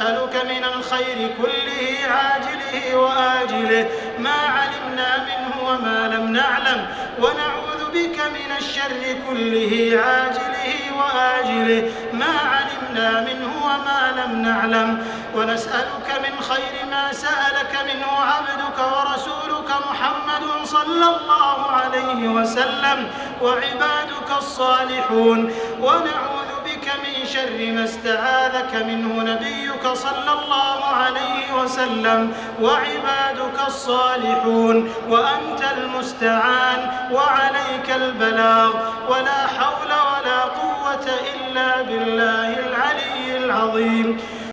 ونسألك من الخير كله عاجله وآجله. ما علمنا منه وما لم نعلم. ونعوذ بك من الشر كله عاجله وآجله. ما علمنا منه وما لم نعلم. ونسألك من خير ما سألك منه عبدك ورسولك محمد صلى الله عليه وسلم وعبادك الصالحون. ونعوذ شر ما استعاذك منه نبيك صلى الله عليه وسلم وعبادك الصالحون وأنت المستعان وعليك البلاغ ولا حول ولا قوة إلا بالله العلي العظيم.